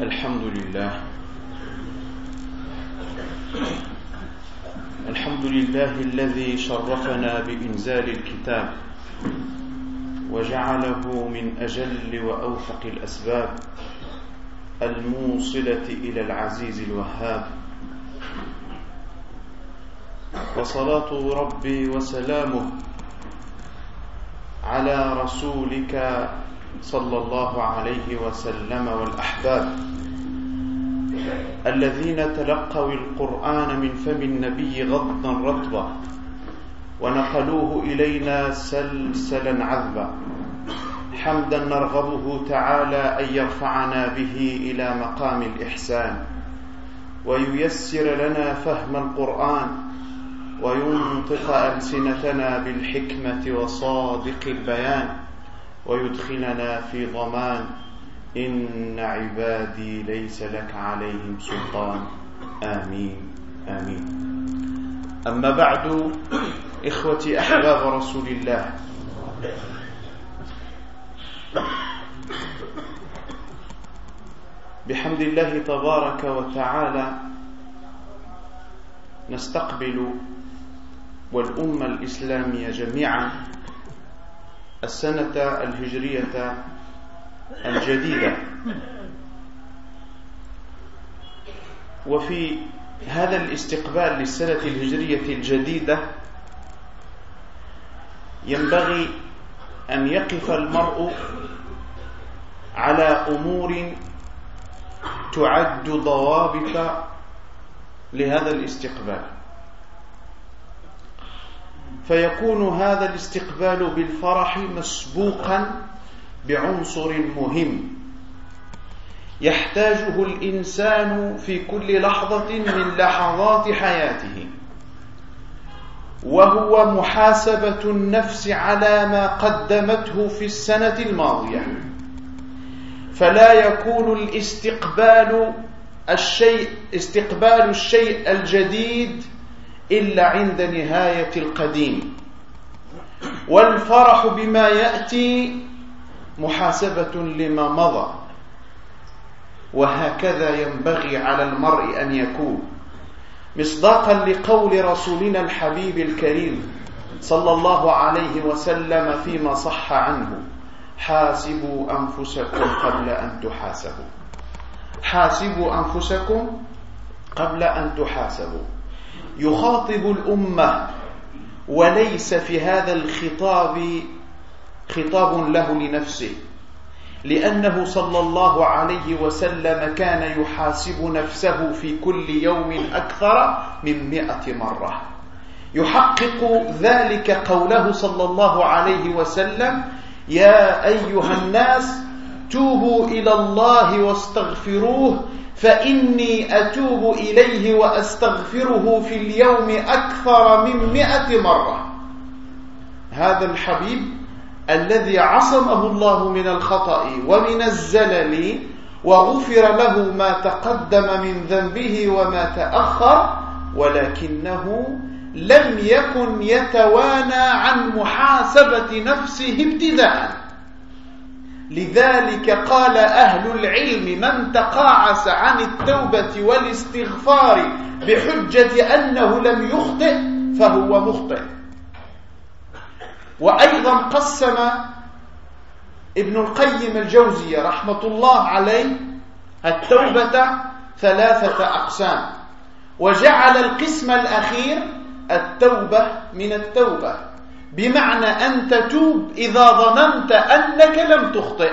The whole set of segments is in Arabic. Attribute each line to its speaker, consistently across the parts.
Speaker 1: الحمد لله. الحمد لله الذي شرفنا بإنزال الكتاب وجعله من أجل وأوفق الأسباب الموصلة إلى العزيز الوهاب. وصلاة ربي وسلامه على رسولك صلى الله عليه وسلم والأحباب الذين تلقوا القرآن من فم النبي غضا رطبا ونقلوه إلينا سلسلا عذبا حمدا نرغبه تعالى أن يرفعنا به إلى مقام الإحسان وييسر لنا فهم القرآن وينطق ألسنتنا بالحكمة وصادق البيان ويدخلنا في ضمان. إن عبادي ليس لك عليهم سلطان. آمين. آمين. أما بعد إخوتي أحباب رسول الله. بحمد الله تبارك وتعالى نستقبل والأمة الإسلامية جميعا السنة الهجرية الجديدة. وفي هذا الاستقبال للسنة الهجرية الجديدة ينبغي أن يقف المرء على أمور تعد ضوابط لهذا الاستقبال. فيكون هذا الاستقبال بالفرح مسبوقا بعنصر مهم. يحتاجه الإنسان في كل لحظة من لحظات حياته. وهو محاسبة النفس على ما قدمته في السنة الماضية. فلا يكون الاستقبال الشيء استقبال الشيء الجديد إلا عند نهاية القديم. والفرح بما يأتي محاسبة لما مضى. وهكذا ينبغي على المرء أن يكون. مصداقا لقول رسولنا الحبيب الكريم صلى الله عليه وسلم فيما صح عنه. حاسبوا أنفسكم قبل أن تحاسبوا. حاسبوا أنفسكم قبل أن تحاسبوا. يخاطب الأمة وليس في هذا الخطاب خطاب له لنفسه لأنه صلى الله عليه وسلم كان يحاسب نفسه في كل يوم أكثر من مئة مرة. يحقق ذلك قوله صلى الله عليه وسلم يا أيها الناس توبوا إلى الله واستغفروه فإني أتوب إليه وأستغفره في اليوم أكثر من مئة مرة. هذا الحبيب الذي عصمه الله من الخطأ ومن الزلل وغفر له ما تقدم من ذنبه وما تأخر ولكنه لم يكن يتوانى عن محاسبة نفسه ابتداءً. لذلك قال أهل العلم من تقاعس عن التوبة والاستغفار بحجة أنه لم يخطئ فهو مخطئ. وأيضا قسم ابن القيم الجوزية رحمة الله عليه التوبة ثلاثة أقسام. وجعل القسم الأخير التوبة من التوبة. بمعنى أن تتوب إذا ظننت أنك لم تخطئ.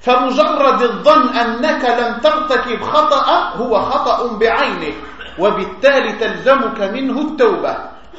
Speaker 1: فمجرد الظن أنك لم ترتكب خطأ هو خطأ بعينه وبالتالي تلزمك منه التوبة.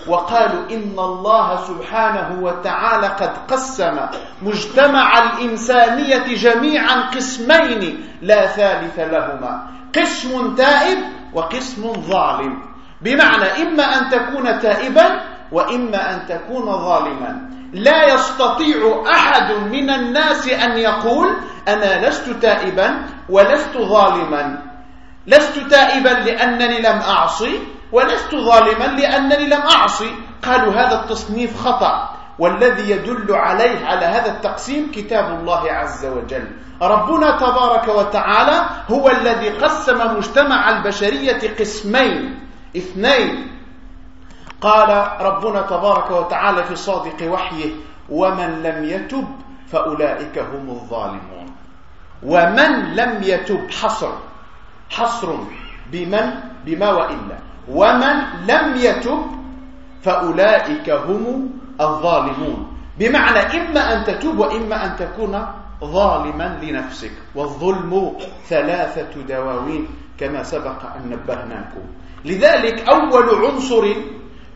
Speaker 1: وقالوا إن الله سبحانه وتعالى قد قسم مجتمع الإنسانية جميعا قسمين لا ثالث لهما قسم تائب وقسم ظالم. بمعنى إما أن تكون تائبا وإما أن تكون ظالما. لا يستطيع أحد من الناس أن يقول أنا لست تائبا ولست ظالما. لست تائبا لأنني لم أعصي ولست ظالما لأنني لم أعصي. قالوا هذا التصنيف خطأ. والذي يدل عليه على هذا التقسيم كتاب الله عز وجل. ربنا تبارك وتعالى هو الذي قسم مجتمع البشرية قسمين. اثنين قال ربنا تبارك وتعالى في صادق وحيه ومن لم يتب فأولئك هم الظالمون. ومن لم يتب حصر حصر بمن؟ بما وإلا. ومن لم يتب فأولئك هم الظالمون. بمعنى إما أن تتوب وإما أن تكون ظالما لنفسك. والظلم ثلاثة دواوين كما سبق أن نبهناكم. لذلك أول عنصر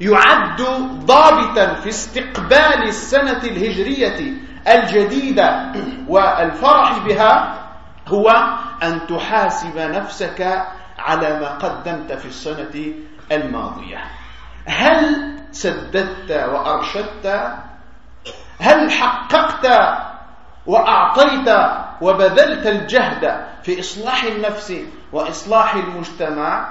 Speaker 1: يعد ضابطا في استقبال السنة الهجرية الجديدة والفرح بها هو أن تحاسب نفسك على ما قدمت في السنة الماضية. هل سددت وأرشدت؟ هل حققت وأعطيت وبذلت الجهد في إصلاح النفس وإصلاح المجتمع؟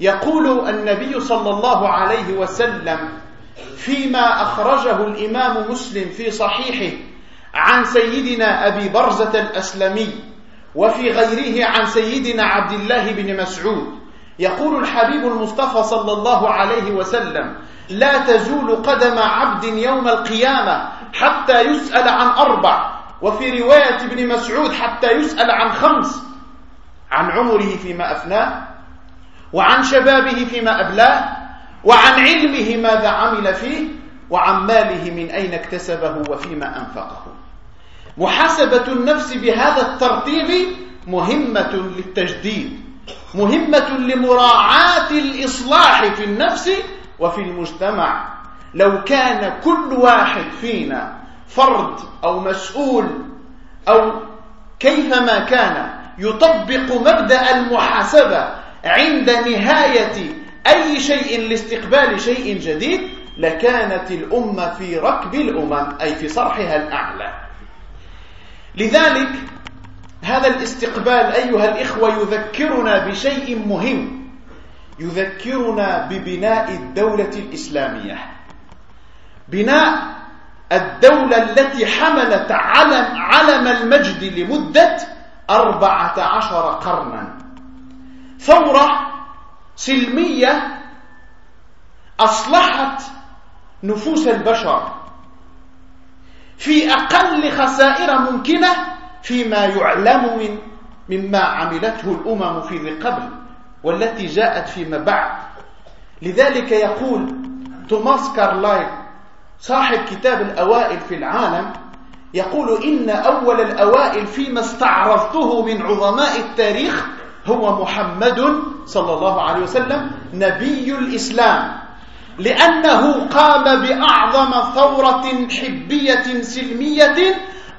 Speaker 1: يقول النبي صلى الله عليه وسلم فيما أخرجه الإمام مسلم في صحيحه عن سيدنا أبي برزة الأسلمي وفي غيره عن سيدنا عبد الله بن مسعود. يقول الحبيب المصطفى صلى الله عليه وسلم لا تزول قدم عبد يوم القيامة حتى يسأل عن أربع وفي رواية ابن مسعود حتى يسأل عن خمس. عن عمره فيما أفناه وعن شبابه فيما أبلاه وعن علمه ماذا عمل فيه وعن ماله من أين اكتسبه وفيما أنفقه. محاسبة النفس بهذا الترتيب مهمة للتجديد مهمة لمراعاة الإصلاح في النفس وفي المجتمع. لو كان كل واحد فينا فرد أو مسؤول أو كيفما كان يطبق مبدأ المحاسبة عند نهاية أي شيء لاستقبال شيء جديد لكانت الأمة في ركب الأمم أي في صرحها الأعلى. لذلك هذا الاستقبال أيها الإخوة يذكرنا بشيء مهم. يذكرنا ببناء الدولة الإسلامية. بناء الدولة التي حملت علم, علم المجد لمدة أربعة عشر قرنا. ثورة سلمية أصلحت نفوس البشر في أقل خسائر ممكنة فيما يعلم من مما عملته الأمم في ذي قبل والتي جاءت فيما بعد. لذلك يقول توماس كارلايل صاحب كتاب الأوائل في العالم يقول إن أول الأوائل فيما استعرضته من عظماء التاريخ هو محمد صلى الله عليه وسلم نبي الإسلام. لأنه قام بأعظم ثورة حبية سلمية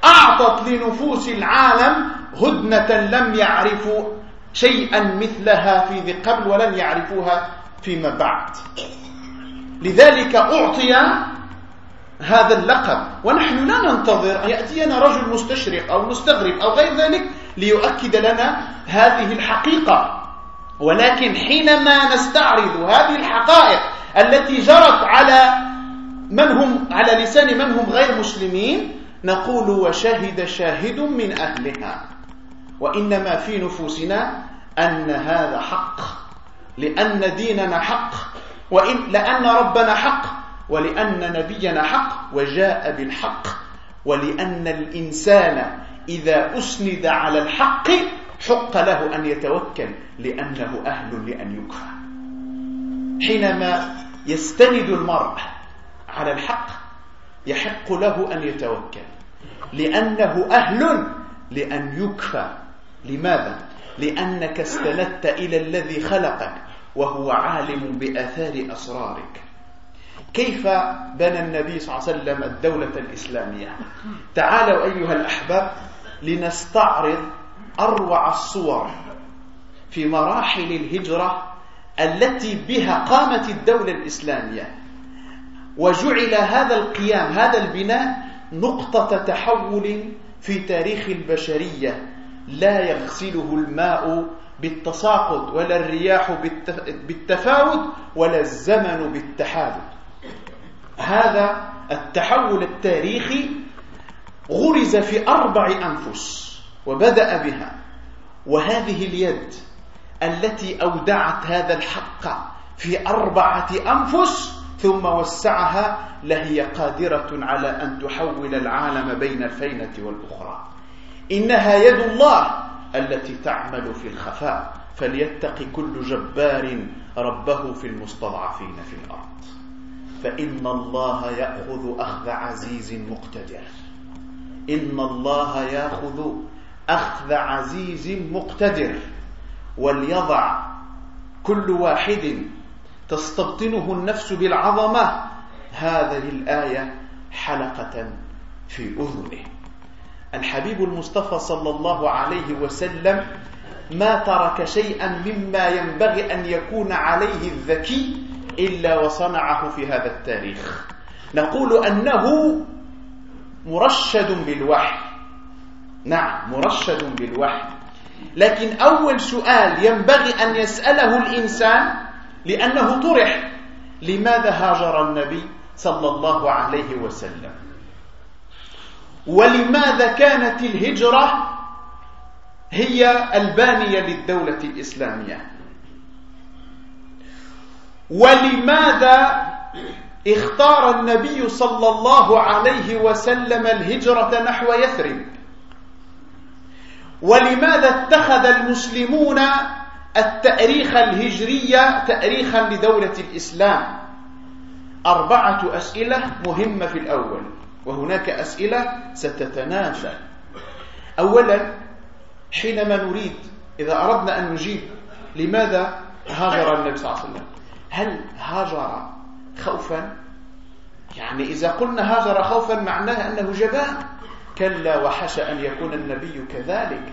Speaker 1: أعطت لنفوس العالم هدنة لم يعرفوا شيئا مثلها في ذي قبل ولن يعرفوها فيما بعد. لذلك أعطي هذا اللقب. ونحن لا ننتظر أن يأتينا رجل مستشرق أو مستغرب أو غير ذلك ليؤكد لنا هذه الحقيقة. ولكن حينما نستعرض هذه الحقائق التي جرت على من هم على لسان من هم غير مسلمين نقول وشهد شاهد من أهلها. وإنما في نفوسنا أن هذا حق لأن ديننا حق وإن لأن ربنا حق ولأن نبينا حق وجاء بالحق ولأن الإنسان إذا أسند على الحق حق له أن يتوكل لأنه أهل لأن يكفى حينما يستند المرء على الحق يحق له أن يتوكل لأنه أهل لأن يكفى. لماذا؟ لأنك استندت إلى الذي خلقك وهو عالم بآثار أسرارك. كيف بنى النبي صلى الله عليه وسلم الدولة الإسلامية؟ تعالوا أيها الأحباب لنستعرض أروع الصور في مراحل الهجرة التي بها قامت الدولة الإسلامية. وجعل هذا القيام هذا البناء نقطة تحول في تاريخ البشرية. لا يغسله الماء بالتساقط ولا الرياح بالتفاوت ولا الزمن بالتحالف هذا التحول التاريخي غرز في أربع أنفس وبدأ بها وهذه اليد التي أودعت هذا الحق في أربعة أنفس ثم وسعها لهي قادرة على أن تحول العالم بين الفينة والأخرى. إنها يد الله التي تعمل في الخفاء فليتق كل جبار ربه في المستضعفين في الأرض. فإن الله يأخذ أخذ عزيز مقتدر. إن الله يأخذ أخذ عزيز مقتدر وليضع كل واحد تستبطنه النفس بالعظمة هذه الآية حلقة في أذنه. الحبيب المصطفى صلى الله عليه وسلم ما ترك شيئا مما ينبغي أن يكون عليه الذكي إلا وصنعه في هذا التاريخ. نقول أنه مرشد بالوحي. نعم مرشد بالوحي. لكن أول سؤال ينبغي أن يسأله الإنسان لأنه طرح لماذا هاجر النبي صلى الله عليه وسلم؟ ولماذا كانت الهجرة هي البانية للدولة الإسلامية؟ ولماذا اختار النبي صلى الله عليه وسلم الهجرة نحو يثرب. ولماذا اتخذ المسلمون التأريخ الهجري تأريخا لدولة الإسلام؟ أربعة أسئلة مهمة في الأول وهناك أسئلة ستتنافى. أولا حينما نريد إذا أردنا أن نجيب لماذا هاجر النبي صلى الله عليه وسلم؟ هل هاجر خوفا. يعني إذا قلنا هاجر خوفا معناه أنه جبان. كلا وحش أن يكون النبي كذلك.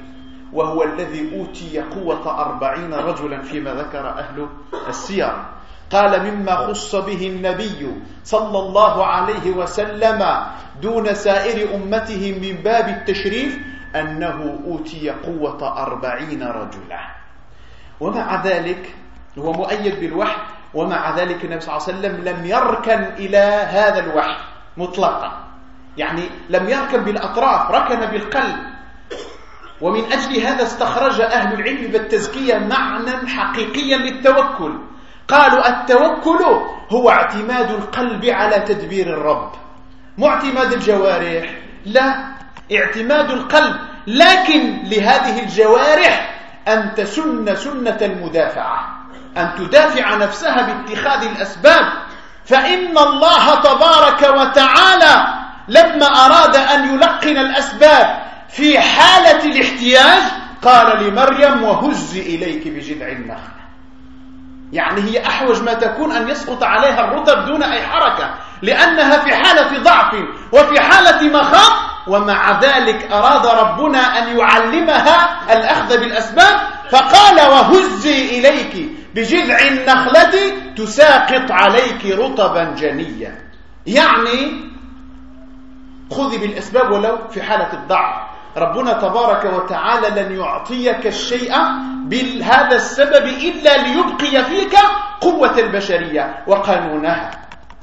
Speaker 1: وهو الذي أوتي قوة أربعين رجلا فيما ذكر أهل السير. قال مما خص به النبي صلى الله عليه وسلم دون سائر أمته من باب التشريف أنه أوتي قوة أربعين رجلا. ومع ذلك هو مؤيد بالوحي. ومع ذلك النبي صلى الله عليه وسلم لم يركن إلى هذا الوحي مطلقا. يعني لم يركن بالأطراف ركن بالقلب. ومن أجل هذا استخرج أهل العلم بالتزكية معنى حقيقيا للتوكل. قالوا التوكل هو اعتماد القلب على تدبير الرب. مو اعتماد الجوارح لا. اعتماد القلب. لكن لهذه الجوارح أن تسن سنة المدافعة. أن تدافع نفسها باتخاذ الأسباب. فإن الله تبارك وتعالى لما أراد أن يلقن الأسباب في حالة الاحتياج قال لمريم وهز إليك بجذع النخل. يعني هي أحوج ما تكون أن يسقط عليها الرطب دون أي حركة لأنها في حالة ضعف وفي حالة مخاض ومع ذلك أراد ربنا أن يعلمها الأخذ بالأسباب فقال وهزي إليك بجذع النخلة تساقط عليك رطبا جنيا. يعني خذي بالأسباب ولو في حالة الضعف. ربنا تبارك وتعالى لن يعطيك الشيء بهذا السبب إلا ليبقي فيك قوة البشرية وقانونها.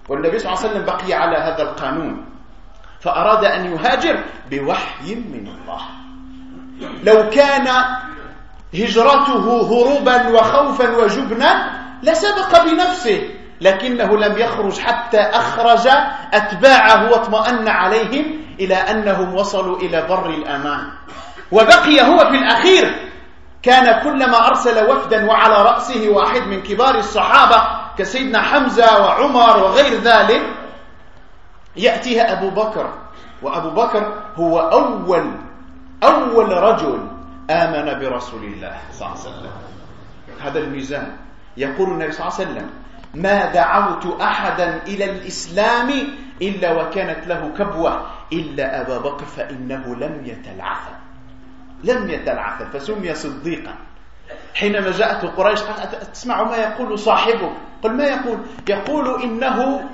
Speaker 1: والنبي صلى الله عليه وسلم بقي على هذا القانون. فأراد أن يهاجر بوحي من الله. لو كان هجرته هروبا وخوفا وجبنا لسبق بنفسه لكنه لم يخرج حتى أخرج أتباعه واطمأن عليهم إلى أنهم وصلوا إلى بر الأمان. وبقي هو في الأخير. كان كلما أرسل وفدا وعلى رأسه واحد من كبار الصحابة كسيدنا حمزة وعمر وغير ذلك. يأتيها أبو بكر وأبو بكر هو أول أول رجل آمن برسول الله صلى الله عليه وسلم. هذا الميزان. يقول النبي صلى الله عليه وسلم ما دعوت أحدا إلى الإسلام إلا وكانت له كبوة إلا أبا بكر فإنه لم يتلعثم لم يتلعثم فسمي صديقا. حينما جاءته قريش قال تسمع ما يقول صاحبه قل ما يقول؟ يقول إنه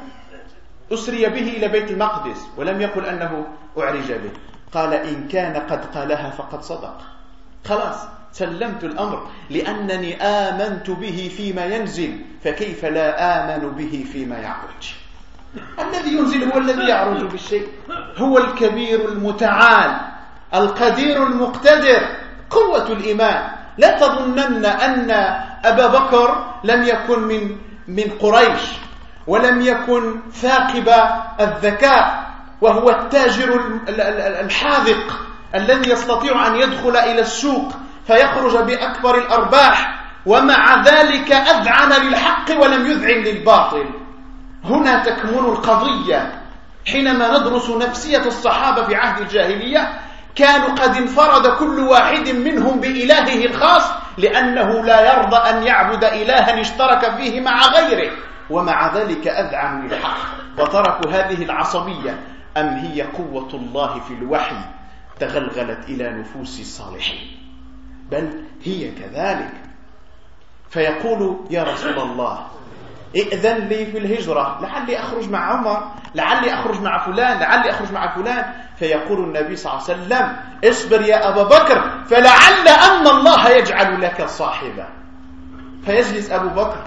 Speaker 1: أسري به إلى بيت المقدس ولم يقل أنه أعرج به. قال إن كان قد قالها فقد صدق. خلاص سلمت الأمر لأنني آمنت به فيما ينزل فكيف لا آمن به فيما يعرج؟ الذي ينزل هو الذي يعرج بالشيء. هو الكبير المتعال القدير المقتدر قوة الإيمان. لا تظنن أن أبا بكر لم يكن من من قريش ولم يكن ثاقب الذكاء وهو التاجر الحاذق. الذي يستطيع أن يدخل إلى السوق فيخرج بأكبر الأرباح ومع ذلك أذعن للحق ولم يذعن للباطل. هنا تكمن القضية. حينما ندرس نفسية الصحابة في عهد الجاهلية كانوا قد انفرد كل واحد منهم بإلهه الخاص لأنه لا يرضى أن يعبد إلها اشترك فيه مع غيره ومع ذلك أذعن للحق. وتركوا هذه العصبية أم هي قوة الله في الوحي؟ تغلغلت إلى نفوس الصالحين. بل هي كذلك. فيقول يا رسول الله ائذن لي في الهجرة لعلي أخرج مع عمر لعلي أخرج مع فلان لعلي أخرج مع فلان. فيقول النبي صلى الله عليه وسلم اصبر يا أبا بكر فلعل أن الله يجعل لك صاحبا. فيجلس أبو بكر.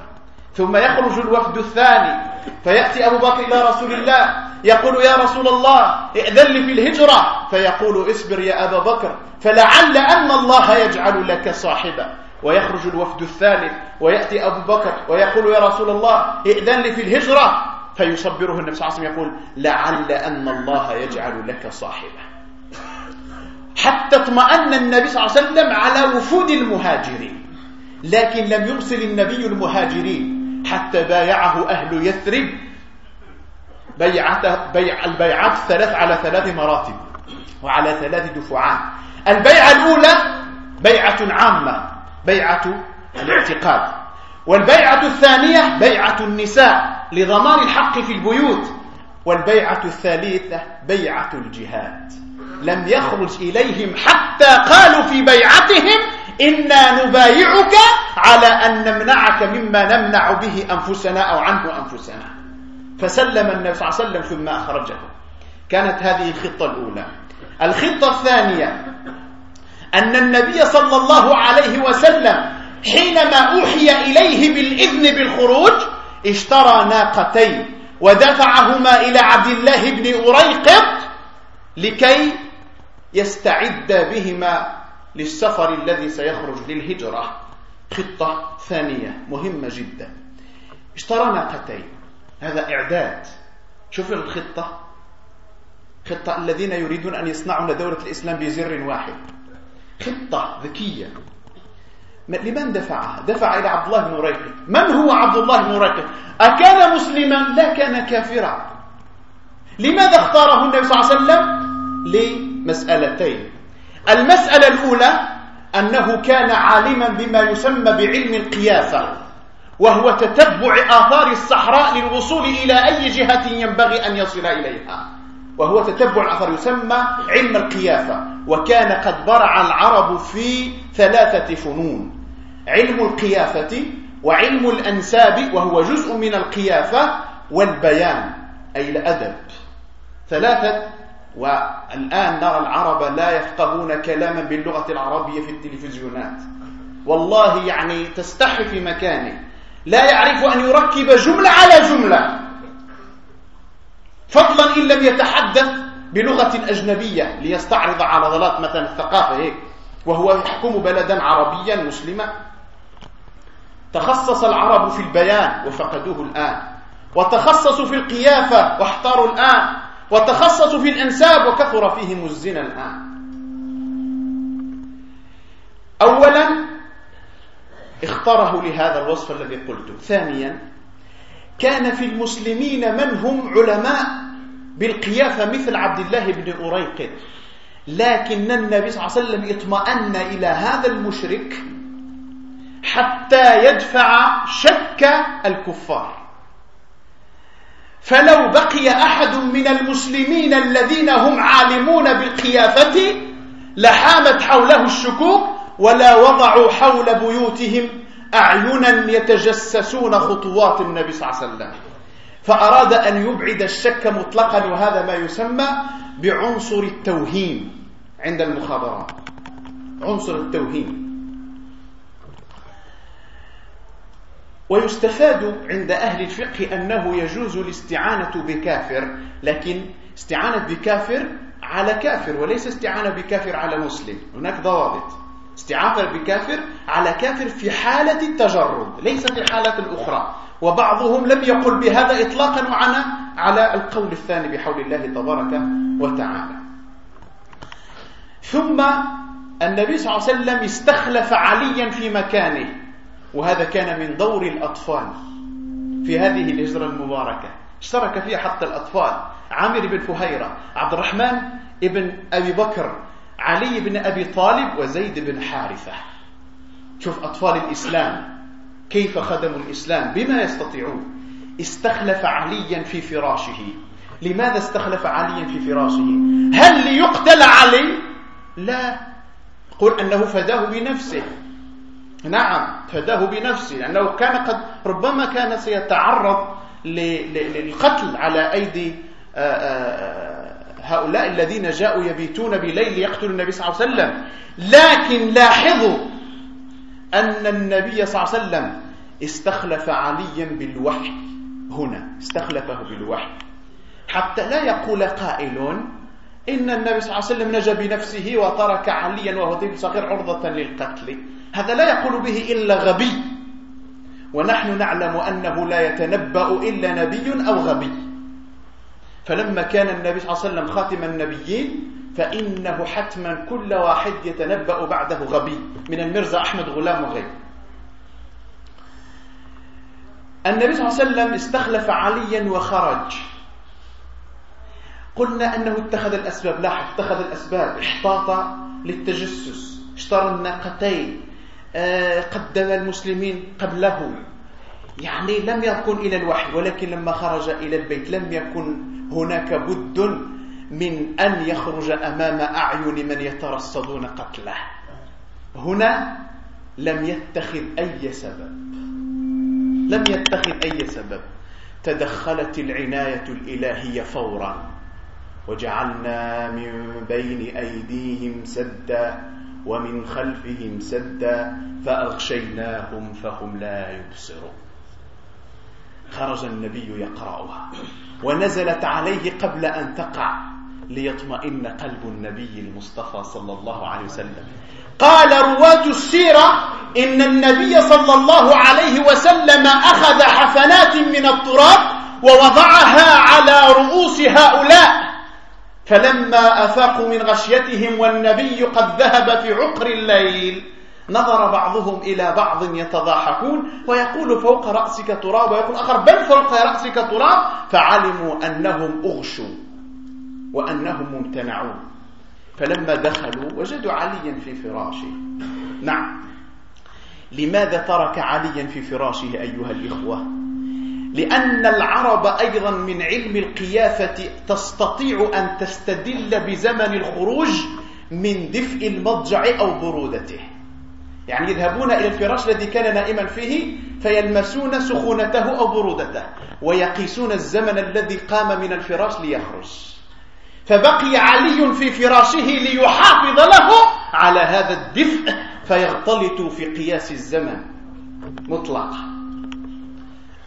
Speaker 1: ثم يخرج الوفد الثاني فيأتي أبو بكر إلى رسول الله يقول يا رسول الله ائذن لي في الهجرة. فيقول اصبر يا أبا بكر فلعل أن الله يجعل لك صاحبا. ويخرج الوفد الثالث ويأتي أبو بكر ويقول يا رسول الله ائذن لي في الهجرة. فيصبره النبي صلى الله عليه وسلم يقول لعل أن الله يجعل لك صاحبا. حتى اطمأن النبي صلى الله عليه وسلم على وفود المهاجرين لكن لم يرسل النبي المهاجرين. حتى بايعه أهل يثرب. بيعة بيع البيعات الثلاث على ثلاث مراتب وعلى ثلاث دفعات. البيعة الأولى بيعة عامة بيعة الاعتقاد. والبيعة الثانية بيعة النساء لضمان الحق في البيوت. والبيعة الثالثة بيعة الجهاد. لم يخرج إليهم حتى قالوا في بيعتهم إنا نبايعك على أن نمنعك مما نمنع به أنفسنا أو عنه أنفسنا. فسلم النبي صلى الله عليه وسلم ثم أخرجه. كانت هذه الخطة الأولى. الخطة الثانية أن النبي صلى الله عليه وسلم حينما أوحي إليه بالإذن بالخروج اشترى ناقتين ودفعهما إلى عبد الله بن أريقط لكي يستعد بهما للسفر الذي سيخرج للهجرة. خطة ثانية مهمة جدا. اشترى ناقتين هذا إعداد. شوف الخطة. خطة الذين يريدون أن يصنعون دولة الإسلام بزر واحد. خطة ذكية. لمن دفعها؟ دفع إلى عبد الله بن ريقط من هو عبد الله بن ريقط؟ أكان مسلما؟ لا كان كافرا. لماذا اختاره النبي صلى الله عليه وسلم؟ لمسألتين. المسألة الأولى أنه كان عالما بما يسمى بعلم القيافة وهو تتبع آثار الصحراء للوصول إلى أي جهة ينبغي أن يصل إليها. وهو تتبع الأثر يسمى علم القيافة وكان قد برع العرب في ثلاثة فنون علم القيافة وعلم الأنساب وهو جزء من القيافة والبيان أي الأدب. ثلاثة والآن نرى العرب لا يفقهون كلاما باللغة العربية في التلفزيونات. والله يعني تستحي في مكانه. لا يعرف أن يركب جملة على جملة. فضلا إن لم يتحدث بلغة أجنبية ليستعرض عضلات مثلا الثقافة هيك. وهو يحكم بلدا عربيا مسلما. تخصص العرب في البيان وفقدوه الآن. وتخصصوا في القيافة واحتاروا الآن. وتخصصوا في الأنساب وكثر فيهم الزنا الآن. أولا اختاره لهذا الوصف الذي قلته. ثانيا كان في المسلمين من هم علماء بالقيافة مثل عبد الله بن أريقط لكن النبي صلى الله عليه وسلم اطمأن إلى هذا المشرك حتى يدفع شك الكفار. فلو بقي أحد من المسلمين الذين هم عالمون بالقيافة لحامت حوله الشكوك ولا وضعوا حول بيوتهم أعينا يتجسسون خطوات النبي صلى الله عليه وسلم. فأراد أن يبعد الشك مطلقا وهذا ما يسمى بعنصر التوهيم عند المخابرات. عنصر التوهيم ويستفاد عند أهل الفقه أنه يجوز الاستعانة بكافر لكن استعانة بكافر على كافر وليس استعانة بكافر على مسلم. هناك ضوابط. استعانة بكافر على كافر في حالة التجرد ليس في الحالة الأخرى. وبعضهم لم يقل بهذا إطلاقا وعنا على القول الثاني بحول الله تبارك وتعالى. ثم النبي صلى الله عليه وسلم استخلف عليا في مكانه. وهذا كان من دور الأطفال في هذه الهجرة المباركة. اشترك فيها حتى الأطفال. عامر بن فهيرة عبد الرحمن ابن أبي بكر علي بن أبي طالب وزيد بن حارثة. شوف أطفال الإسلام كيف خدموا الإسلام بما يستطيعون. استخلف عليا في فراشه. لماذا استخلف عليا في فراشه؟ هل ليقتل علي؟ لا. قل أنه فداه بنفسه. نعم فداه بنفسه لأنه كان قد ربما كان سيتعرض للقتل على أيدي هؤلاء الذين جاءوا يبيتون بليل يقتلوا النبي صلى الله عليه وسلم. لكن لاحظوا أن النبي صلى الله عليه وسلم استخلف عليا بالوحي هنا استخلفه بالوحي. حتى لا يقول قائل إن النبي صلى الله عليه وسلم نجا بنفسه وترك عليا وهو طفل صغير عرضة للقتل. هذا لا يقول به إلا غبي. ونحن نعلم أنه لا يتنبأ إلا نبي أو غبي. فلما كان النبي صلى الله عليه وسلم خاتم النبيين فإنه حتما كل واحد يتنبأ بعده غبي. من المرزا أحمد غلام وغيره. النبي صلى الله عليه وسلم استخلف عليا وخرج. قلنا أنه اتخذ الأسباب. لاحظ اتخذ الأسباب. احتاط للتجسس. اشترى الناقتين. آه، قدم المسلمين قبله يعني لم يكن إلى الوحي ولكن لما خرج إلى البيت لم يكن هناك بد من أن يخرج أمام أعين من يترصدون قتله. هنا لم يتخذ أي سبب. لم يتخذ أي سبب. تدخلت العناية الإلهية فورا. وجعلنا من بين أيديهم سدا ومن خلفهم سدا فأغشيناهم فهم لا يبصرون. خرج النبي يقرأها. ونزلت عليه قبل أن تقع ليطمئن قلب النبي المصطفى صلى الله عليه وسلم. قال رواة السيرة إن النبي صلى الله عليه وسلم أخذ حفنات من التراب ووضعها على رؤوس هؤلاء. فلما أفاقوا من غشيتهم والنبي قد ذهب في عقر الليل نظر بعضهم إلى بعض يتضاحكون ويقول فوق رأسك تراب ويقول آخر بل فوق رأسك تراب فعلموا أنهم أغشوا وأنهم ممتنعون. فلما دخلوا وجدوا عليا في فراشه. نعم. لماذا ترك عليا في فراشه أيها الإخوة؟ لأن العرب أيضا من علم القيافة تستطيع أن تستدل بزمن الخروج من دفء المضجع أو برودته. يعني يذهبون إلى الفراش الذي كان نائما فيه فيلمسون سخونته أو برودته ويقيسون الزمن الذي قام من الفراش ليخرج. فبقي علي في فراشه ليحافظ له على هذا الدفء فيختلط في قياس الزمن مطلقا.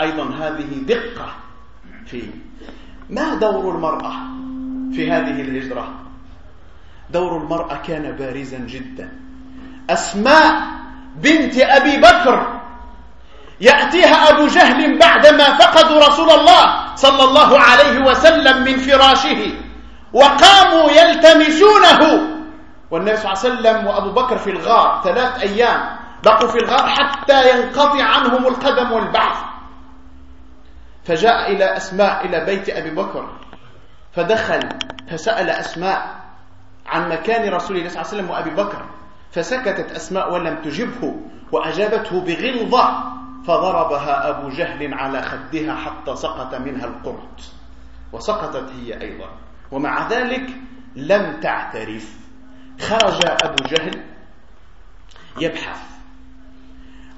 Speaker 1: أيضا هذه دقة في ما دور المرأة في هذه الهجرة؟ دور المرأة كان بارزا جدا. أسماء بنت أبي بكر يأتيها أبو جهل بعدما فقدوا رسول الله صلى الله عليه وسلم من فراشه وقاموا يلتمسونه. والنبي صلى الله عليه وسلم وأبو بكر في الغار ثلاث أيام بقوا في الغار حتى ينقطع عنهم القدم والبحث فجاء إلى أسماء إلى بيت أبي بكر فدخل فسأل أسماء عن مكان رسول الله صلى الله عليه وسلم وأبي بكر فسكتت أسماء ولم تجبه وأجابته بغلظة فضربها أبو جهل على خدها حتى سقط منها القرط. وسقطت هي أيضا. ومع ذلك لم تعترف. خرج أبو جهل يبحث.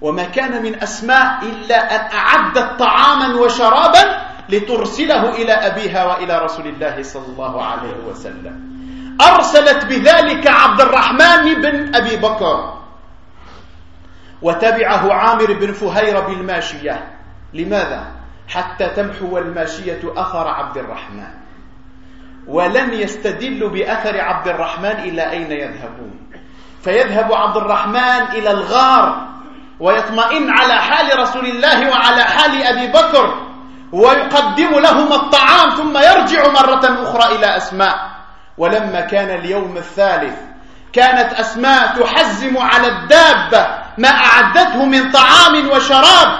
Speaker 1: وما كان من أسماء إلا أن أعدت طعاما وشرابا لترسله إلى أبيها وإلى رسول الله صلى الله عليه وسلم. أرسلت بذلك عبد الرحمن بن أبي بكر وتبعه عامر بن فهير بالماشية. لماذا؟ حتى تمحو الماشية أثر عبد الرحمن. ولن يستدل بأثر عبد الرحمن إلى أين يذهبون. فيذهب عبد الرحمن إلى الغار ويطمئن على حال رسول الله وعلى حال أبي بكر ويقدم لهما الطعام ثم يرجع مرة أخرى إلى أسماء. ولما كان اليوم الثالث كانت أسماء تحزم على الدابة ما أعدته من طعام وشراب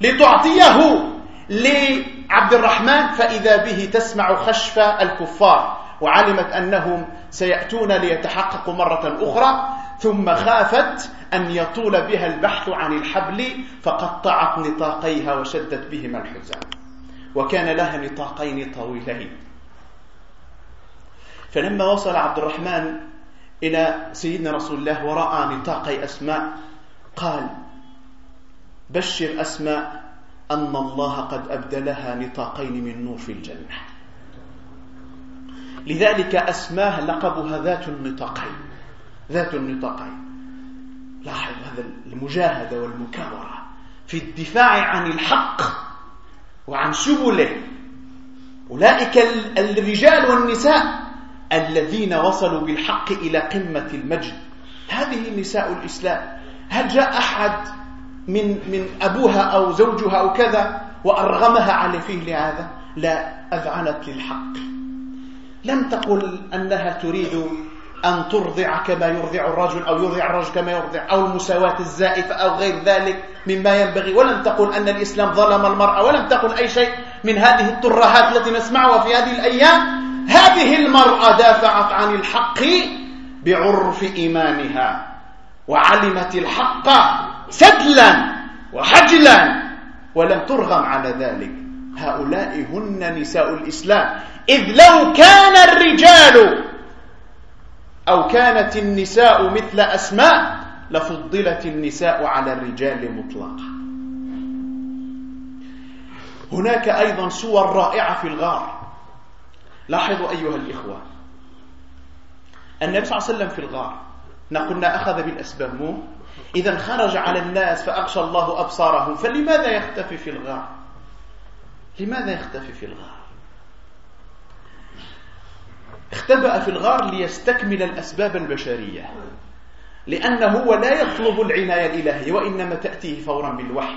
Speaker 1: لتعطيه لعبد الرحمن فإذا به تسمع خشف الكفار وعلمت أنهم سيأتون ليتحققوا مرة أخرى ثم خافت أن يطول بها البحث عن الحبل فقطعت نطاقيها وشدت بهما الحزام. وكان لها نطاقين طويلين. فلما وصل عبد الرحمن إلى سيدنا رسول الله ورأى نطاقي أسماء قال بشر أسماء أن الله قد أبدلها نطاقين من نور في الجنة. لذلك أسماه لقبها ذات النطاقين. ذات النطاقين. لاحظ هذا المجاهدة والمكابرة في الدفاع عن الحق وعن سبله. أولئك الرجال والنساء الذين وصلوا بالحق إلى قمة المجد. هذه نساء الإسلام. هل جاء أحد من من أبوها أو زوجها أو كذا وأرغمها على فعل هذا لا أذعنت للحق. لم تقل أنها تريد أن ترضع كما يرضع الرجل أو يرضع الرجل كما يرضع أو المساواة الزائفة أو غير ذلك مما ينبغي. ولم تقل أن الإسلام ظلم المرأة ولم تقل أي شيء من هذه الترهات التي نسمعها في هذه الأيام. هذه المرأة دافعت عن الحق بعرف إيمانها وعلمت الحق سدلا وحجلا ولم ترغم على ذلك. هؤلاء هن نساء الإسلام. إذ لو كان الرجال أو كانت النساء مثل أسماء لفضلت النساء على الرجال مطلقا. هناك أيضا صور رائعة في الغار. لاحظوا أيها الإخوة النبي صلى الله عليه وسلم في الغار. نقولنا أخذ بالأسباب مو؟ إذا خرج على الناس فأغشى الله أبصارهم فلماذا يختفي في الغار؟ لماذا يختفي في الغار؟ اختبأ في الغار ليستكمل الأسباب البشرية. لأنه هو لا يطلب العناية الإلهية وإنما تأتيه فورا بالوحي.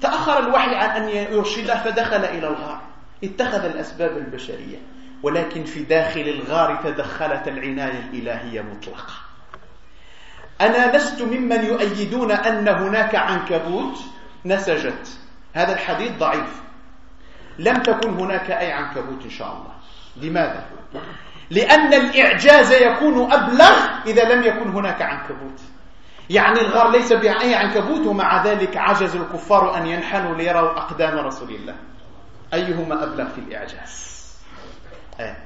Speaker 1: تأخر الوحي عن أن يرشده فدخل إلى الغار. اتخذ الأسباب البشرية. ولكن في داخل الغار تدخلت العناية الإلهية مطلقة. أنا لست ممن يؤيدون أن هناك عنكبوت نسجت. هذا الحديث ضعيف. لم تكن هناك أي عنكبوت إن شاء الله. لماذا؟ لأن الإعجاز يكون أبلغ إذا لم يكن هناك عنكبوت. يعني الغار ليس بأي عنكبوت ومع ذلك عجز الكفار أن ينحنوا ليروا أقدام رسول الله. أيهما أبلغ في الإعجاز؟ آه.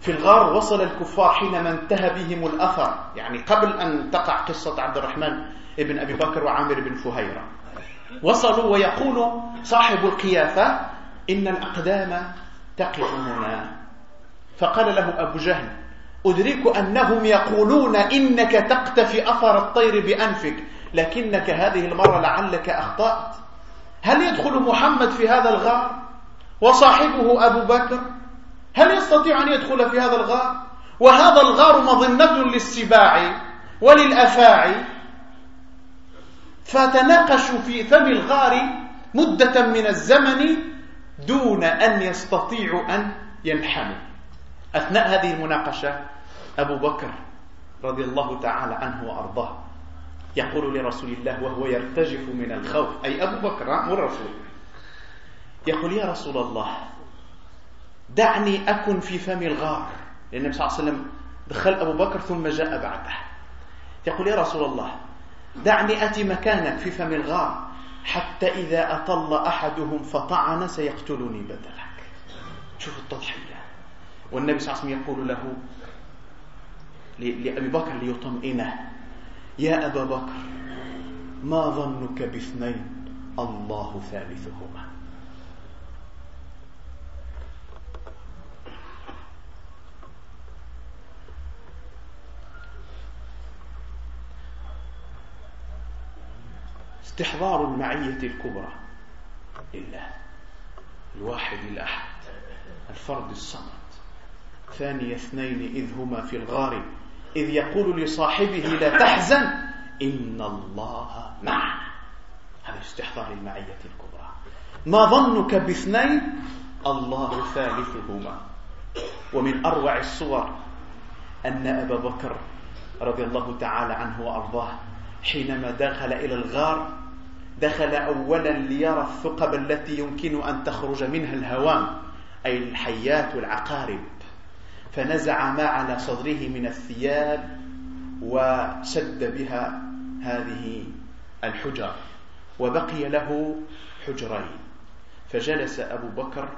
Speaker 1: في الغار وصل الكفار حينما انتهى بهم الأثر. يعني قبل أن تقع قصة عبد الرحمن ابن أبي بكر وعامر بن فهيرة. وصلوا ويقول صاحب القيافة إن الأقدام تقف هنا فقال له أبو جهل أدرك أنهم يقولون إنك تقتفي أثر الطير بأنفك لكنك هذه المرة لعلك أخطأت. هل يدخل محمد في هذا الغار؟ وصاحبه أبو بكر هل يستطيع أن يدخل في هذا الغار؟ وهذا الغار مظنة للسباع وللأفاعي فتناقشوا في فم الغار مدة من الزمن دون أن يستطيعوا أن ينحنوا أثناء هذه المناقشة أبو بكر رضي الله تعالى عنه وأرضاه يقول لرسول الله وهو يرتجف من الخوف. أي أبو بكر مو الرسول. يقول يا رسول الله دعني أكن في فم الغار. لأن النبي صلى الله عليه وسلم دخل أبو بكر ثم جاء بعده. يقول يا رسول الله دعني أتي مكانك في فم الغار. حتى إذا أطل أحدهم فطعن سيقتلني بدلك شوف التضحية. والنبي صلى الله عليه وسلم يقول له لأبي بكر ليطمئنه يا أبا بكر ما ظنك باثنين؟ الله ثالثهما. استحضار المعية الكبرى لله. الواحد الأحد. الفرد الصمد. ثاني اثنين إذ هما في الغار. إذ يقول لصاحبه لا تحزن. إن الله معنا هذا استحضار المعية الكبرى. ما ظنك باثنين؟ الله ثالثهما. ومن أروع الصور أن أبا بكر رضي الله تعالى عنه وأرضاه حينما دخل إلى الغار دخل أولا ليرى الثقب التي يمكن أن تخرج منها الهوام أي الحيات والعقارب. فنزع ما على صدره من الثياب وسد بها هذه الحجر وبقي له حجرين. فجلس أبو بكر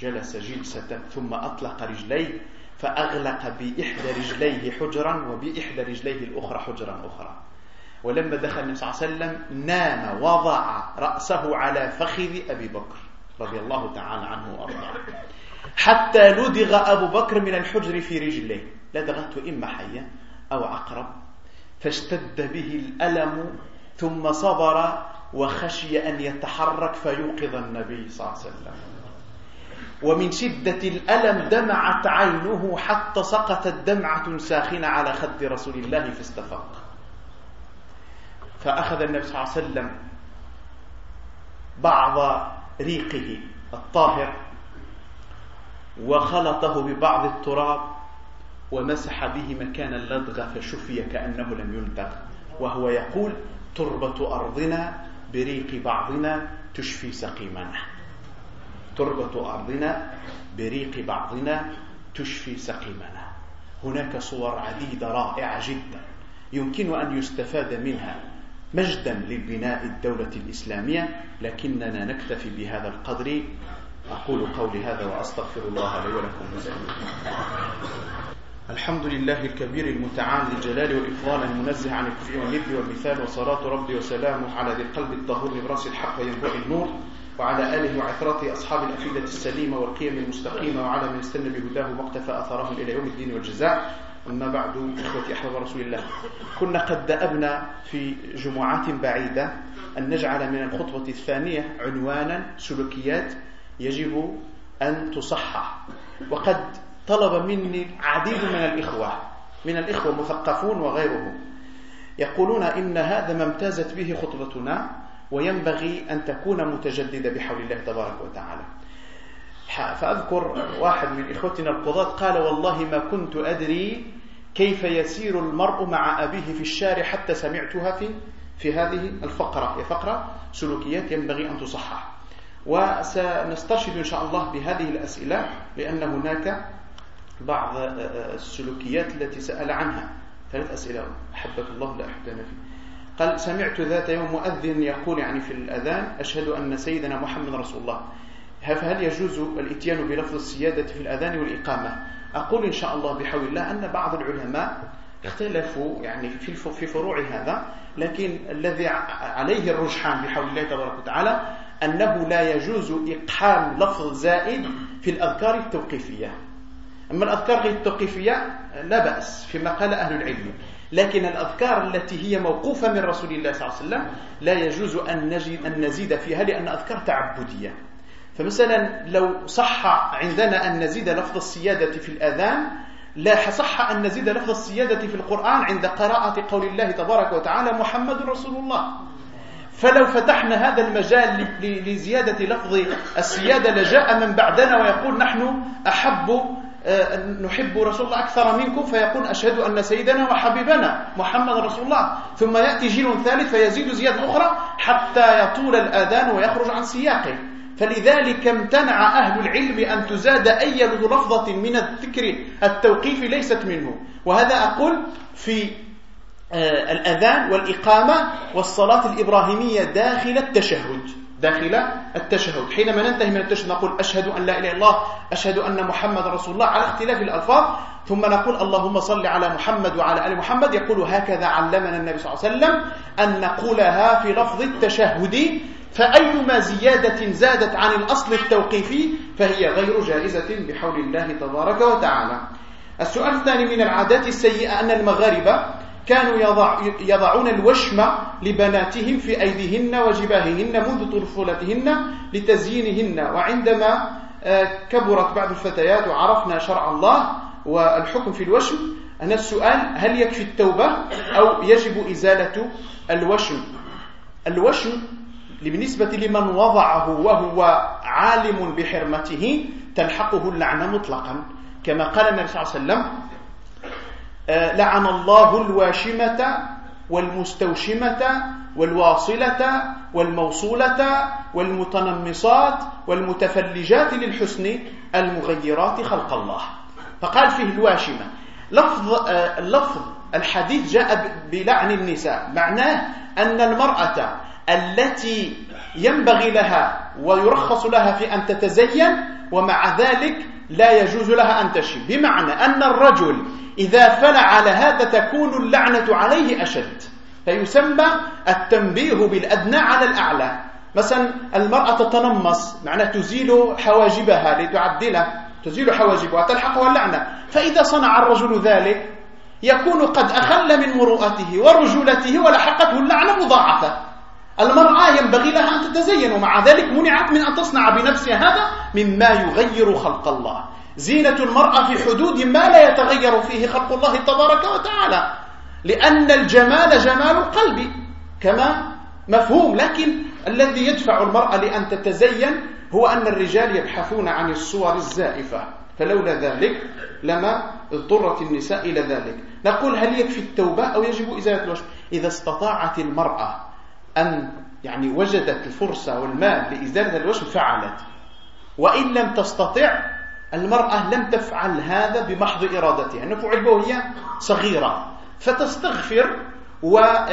Speaker 1: جلس جلسة ثم أطلق رجليه فأغلق بإحدى رجليه حجرا وبإحدى رجليه الأخرى حجرا أخرى. ولما دخل النبي صلى الله عليه وسلم نام وضع رأسه على فخذ أبي بكر رضي الله تعالى عنه وأرضاه. حتى لدغ أبو بكر من الحجر في رجليه لدغته إما حية أو عقرب فاشتد به الألم ثم صبر وخشي أن يتحرك فيوقظ النبي صلى الله عليه وسلم. ومن شدة الألم دمعت عينه حتى سقطت دمعة ساخنة على خد رسول الله فاستفاق فأخذ النبي صلى الله عليه وسلم بعض ريقه الطاهر وخلطه ببعض التراب ومسح به مكان اللدغة فشفي كأنه لم يلدغ. وهو يقول تربة أرضنا بريق بعضنا تشفي سقيمنا. تربة أرضنا بريق بعضنا تشفي سقيمنا. هناك صور عديدة رائعة جدا يمكن أن يستفاد منها. مجدا للبناء الدولة الإسلامية لكننا نكتفي بهذا القدر. أقول قولي هذا وأستغفر الله لي ولكم. الحمد لله الكبير المتعال للجلال والإفضال المنزه عن الكفر والند والمثال وصلاة ربي وسلامه على ذي القلب الطهور لبراس الحق وينبوع النور وعلى آله وعثرته أصحاب الأفئدة السليمة والقيم المستقيمة وعلى من استنى بهداه واقتفى أثرهم إلى يوم الدين والجزاء. أما بعد إخوتي أحباب رسول الله كنا قد دأبنا في جمعات بعيدة أن نجعل من الخطبة الثانية عنوانا سلوكيات يجب أن تصحح. وقد طلب مني عديد من الإخوة من الإخوة المثقفون وغيرهم يقولون إن هذا ما امتازت به خطبتنا وينبغي أن تكون متجددة بحول الله تبارك وتعالى. فأذكر واحد من إخوتنا القضاة قال والله ما كنت أدري كيف يسير المرء مع أبيه في الشارع حتى سمعتها في في هذه الفقرة. هي فقرة سلوكيات ينبغي أن تصحح. وسنسترشد إن شاء الله بهذه الأسئلة لأن هناك بعض السلوكيات التي سأل عنها. ثلاث أسئلة. أحبك الله لا أحبنا فيه. قال سمعت ذات يوم مؤذن يقول يعني في الأذان أشهد أن سيدنا محمد رسول الله. فهل يجوز الاتيان بلفظ السيادة في الأذان والإقامة؟ أقول إن شاء الله بحول الله أن بعض العلماء اختلفوا يعني في في فروع هذا لكن الذي عليه الرجحان بحول الله تبارك وتعالى أنه لا يجوز إقحام لفظ زائد في الأذكار التوقيفية. أما الأذكار غير التوقيفية لا بأس فيما قال أهل العلم. لكن الأذكار التي هي موقوفة من رسول الله صلى الله عليه وسلم لا يجوز أن, نجد أن نزيد فيها لأن أذكار تعبدية. فمثلا لو صح عندنا أن نزيد لفظ السيادة في الأذان لا صح أن نزيد لفظ السيادة في القرآن عند قراءة قول الله تبارك وتعالى محمد رسول الله. فلو فتحنا هذا المجال لزيادة لفظ السيادة لجاء من بعدنا ويقول نحن أحب آه، نحب رسول الله أكثر منكم فيقول أشهد أن سيدنا وحبيبنا محمد رسول الله. ثم يأتي جيل ثالث فيزيد زيادة أخرى حتى يطول الآذان ويخرج عن سياقه. فلذلك امتنع أهل العلم أن تزاد أي لفظة من الذكر التوقيفي ليست منه. وهذا أقول في آه، الأذان والإقامة والصلاة الإبراهيمية داخل التشهد. داخل التشهد. حينما ننتهي من التشهد نقول أشهد أن لا إله إلا الله أشهد أن محمد رسول الله على اختلاف الألفاظ. ثم نقول اللهم صل على محمد وعلى آل محمد. يقول هكذا علمنا النبي صلى الله عليه وسلم أن نقولها في لفظ التشهد. فأيما زيادة زادت عن الأصل التوقيفي فهي غير جائزة بحول الله تبارك وتعالى. السؤال الثاني من العادات السيئة أن المغاربة كانوا يضع يضعون الوشم لبناتهم في أيديهن وجباههن منذ طفولتهن لتزيينهن. وعندما آه، كبرت بعض الفتيات وعرفنا شرع الله والحكم في الوشم أن السؤال هل يكفي التوبة أو يجب إزالة الوشم؟ الوشم بالنسبة لمن وضعه وهو عالم بحرمته تلحقه اللعنة مطلقا كما قال النبي صلى الله عليه وسلم لعن الله الواشمة والمستوشمة والواصلة والموصولة والمتنمصات والمتفلجات للحسن المغيرات خلق الله. فقال فيه الواشمة. لفظ آه، اللفظ الحديث جاء بلعن النساء. معناه أن المرأة التي ينبغي لها ويرخص لها في أن تتزين ومع ذلك لا يجوز لها أن تشي. بمعنى أن الرجل إذا فعل هذا تكون اللعنة عليه أشد. فيسمى التنبيه بالأدنى على الأعلى. مثلا المرأة تتنمص معناه تزيل حواجبها لتعدله تزيل حواجبها تلحقها اللعنة. فإذا صنع الرجل ذلك يكون قد أخل من مروءته ورجولته ولحقته اللعنة مضاعفة. المرأة ينبغي لها أن تتزين ومع ذلك منعت من أن تصنع بنفسها هذا مما يغير خلق الله. زينة المرأة في حدود ما لا يتغير فيه خلق الله تبارك وتعالى لأن الجمال جمال القلب كما مفهوم. لكن الذي يدفع المرأة لأن تتزين هو أن الرجال يبحثون عن الصور الزائفة. فلولا ذلك لما اضطرت النساء إلى ذلك. نقول هل يكفي التوبة أو يجب إزالة الوجه؟ إذا استطاعت المرأة أن يعني وجدت الفرصة والمال لإزالة الوجه فعلت. وإن لم تستطع المرأة لم تفعل هذا بمحض إرادتها. أنه فعل وهي صغيرة فتستغفر وتلتجئ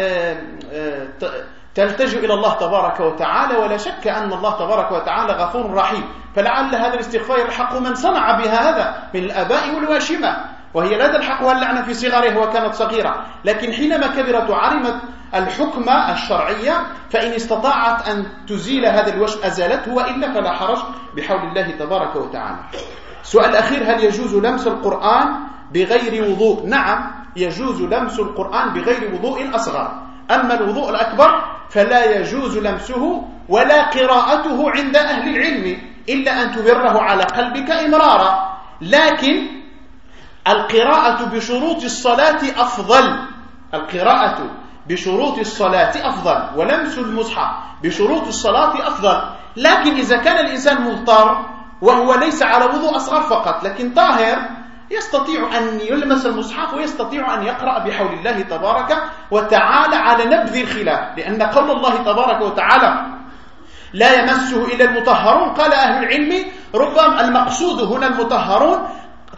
Speaker 1: آه، آه، إلى الله تبارك وتعالى. ولا شك أن الله تبارك وتعالى غفور رحيم. فلعل هذا الاستغفار يلحق من صنع بها هذا من الآباء والواشمة. وهي لا تلحقها اللعنة في صغرها وكانت صغيرة. لكن حينما كبرت وعلمت الحكم الشرعية فإن استطاعت أن تزيل هذا الوشم أزالته وإلا فلا حرج بحول الله تبارك وتعالى. السؤال الأخير هل يجوز لمس القرآن بغير وضوء؟ نعم يجوز لمس القرآن بغير وضوء أصغر أما الوضوء الأكبر فلا يجوز لمسه ولا قراءته عند أهل العلم إلا أن تبره على قلبك إمرارا. لكن القراءة بشروط الصلاة أفضل. القراءة بشروط الصلاة أفضل. ولمس المصحف بشروط الصلاة أفضل. لكن إذا كان الإنسان مضطر وهو ليس على وضوء أصغر فقط لكن طاهر يستطيع أن يلمس المصحف ويستطيع أن يقرأ بحول الله تبارك وتعالى على نبذ الخلاف. لأن قول الله تبارك وتعالى لا يمسه إلا المطهرون قال أهل العلم ربما المقصود هنا المطهرون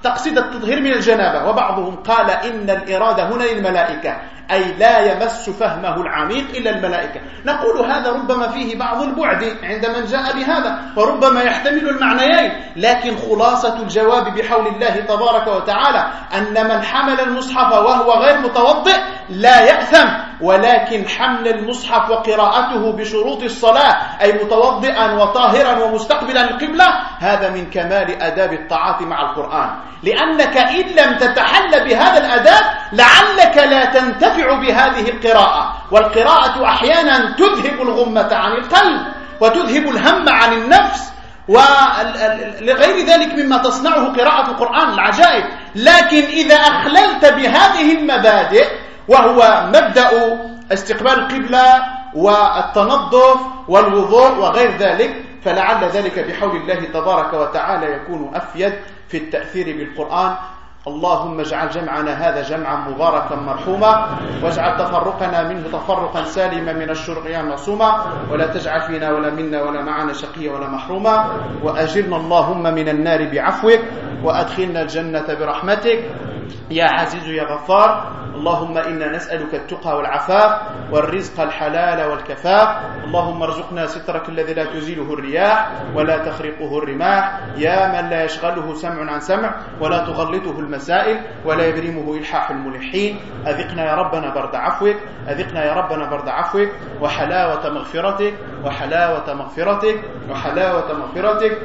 Speaker 1: تقصيد التطهير من الجنابة. وبعضهم قال إن الإرادة هنا للملائكة أي لا يمس فهمه العميق إلا الملائكة. نقول هذا ربما فيه بعض البعد عند من جاء بهذا وربما يحتمل المعنيين. لكن خلاصة الجواب بحول الله تبارك وتعالى أن من حمل المصحف وهو غير متوضئ لا يأثم. ولكن حمل المصحف وقراءته بشروط الصلاة أي متوضئا وطاهرا ومستقبلا القبلة هذا من كمال أداب الطاعات مع القرآن. لأنك إن لم تتحل بهذا الأداب لعلك لا تنتفع بهذه القراءة. والقراءة أحيانا تذهب الغمة عن القلب وتذهب الهم عن النفس ولغير ذلك مما تصنعه قراءة القرآن العجائب. لكن إذا أخللت بهذه المبادئ وهو مبدأ استقبال القبلة والتنظف والوضوء وغير ذلك فلعل ذلك بحول الله تبارك وتعالى يكون أفيد في التأثير بالقرآن. اللهم اجعل جمعنا هذا جمعا مباركا مرحوما واجعل تفرقنا منه تفرقا سالما من الشرق يا معصوما ولا تجعل فينا ولا منا ولا معنا شقيا ولا محروما. وأجرنا اللهم من النار بعفوك وأدخلنا الجنة برحمتك. يا عزيز يا غفار اللهم إنا نسألك التقى والعفاف والرزق الحلال والكفاف اللهم ارزقنا سترك الذي لا تزيله الرياح ولا تخرقه الرماح يا من لا يشغله سمع عن سمع ولا تغلطه المسائل ولا يبرمه إلحاح الملحين أذقنا يا ربنا برد عفوك أذقنا يا ربنا برد عفوك وحلاوة مغفرتك وحلاوة مغفرتك وحلاوة مغفرتك.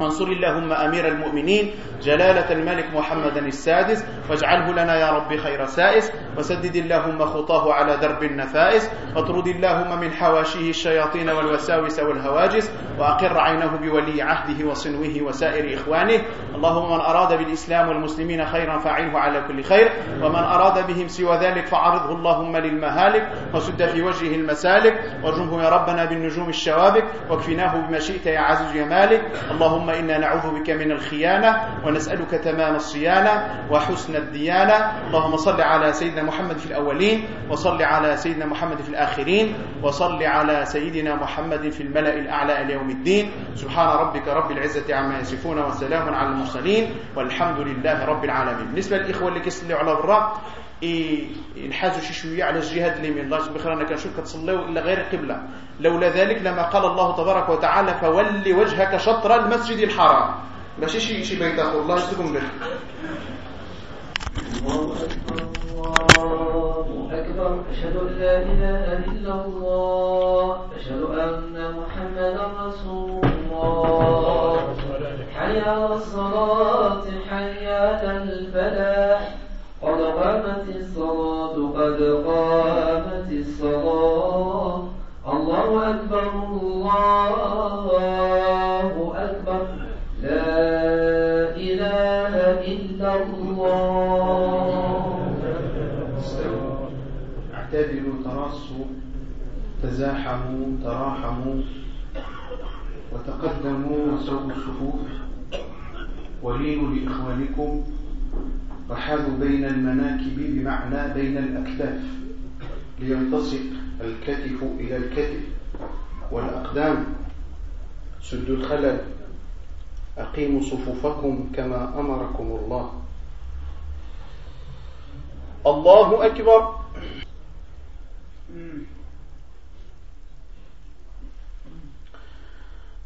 Speaker 1: وانصر اللهم أمير المؤمنين جلالة الملك محمد السادس واجعله لنا يا رب خير سائس
Speaker 2: وسدد اللهم خطاه على درب النفائس واطرد اللهم من حواشيه الشياطين والوساوس والهواجس وأقر عينه بولي عهده وصنوه وسائر إخوانه. اللهم من أراد بالإسلام والمسلمين خيرا فأعنه على كل خير ومن أراد بهم سوى ذلك فعرضه اللهم للمهالك وسد في وجهه المسالك. وارجمه يا ربنا بالنجوم الشوابك واكفناه بما شئت يا عزيز يا مالك. اللهم إنا نعوذ بك من الخيانة ونسألك تمام الصيانة وحسن الديانة. اللهم صل على سيدنا محمد في الأولين وصل على سيدنا محمد في الآخرين وصل على سيدنا محمد في الملأ الأعلى اليوم الدين. سبحان ربك رب العزة عما يصفون وسلام على المرسلين والحمد لله رب العالمين. بالنسبة للإخوة اللي كيصليوا على برا ينحازوا شي شوية على الجهاد اليمين الله يجبر أنا كنشوف كتصليو إلا غير القبلة. لولا ذلك لما قال الله تبارك وتعالى فول وجهك شطر المسجد الحرام. ماشي شي شي بيت اخر الله يجزيكم بخير
Speaker 3: الله أكبر أشهد أن لا إله إلا الله. أشهد أن محمدا رسول الله. حي على الصلاة حي على الفلاح. قد قامت الصلاة قد قامت الصلاة. الله أكبر الله أكبر. لا إله إلا الله.
Speaker 2: اعتدلوا تراصوا تزاحموا تراحموا وتقدموا وسووا الصفوف. ولينوا لإخوانكم. وحالوا بين المناكب بمعنى بين الأكتاف ليلتصق الكتف إلى الكتف والأقدام. سدوا الخلل. أقيموا صفوفكم كما أمركم الله. الله أكبر.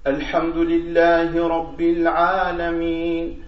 Speaker 2: الحمد لله رب العالمين.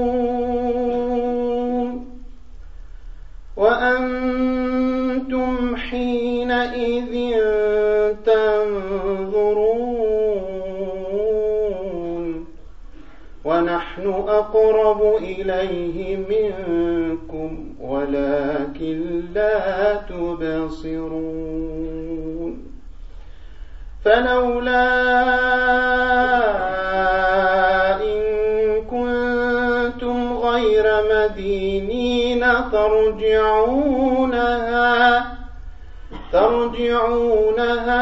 Speaker 2: ونحن أقرب إليه منكم ولكن لا تبصرون. فلولا إن كنتم غير مدينين ترجعونها ترجعونها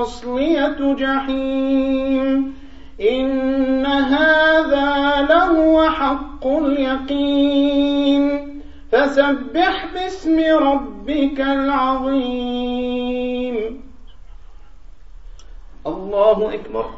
Speaker 2: وتصلية جحيم. إن هذا لهو حق اليقين. فسبح باسم ربك العظيم. الله أكبر.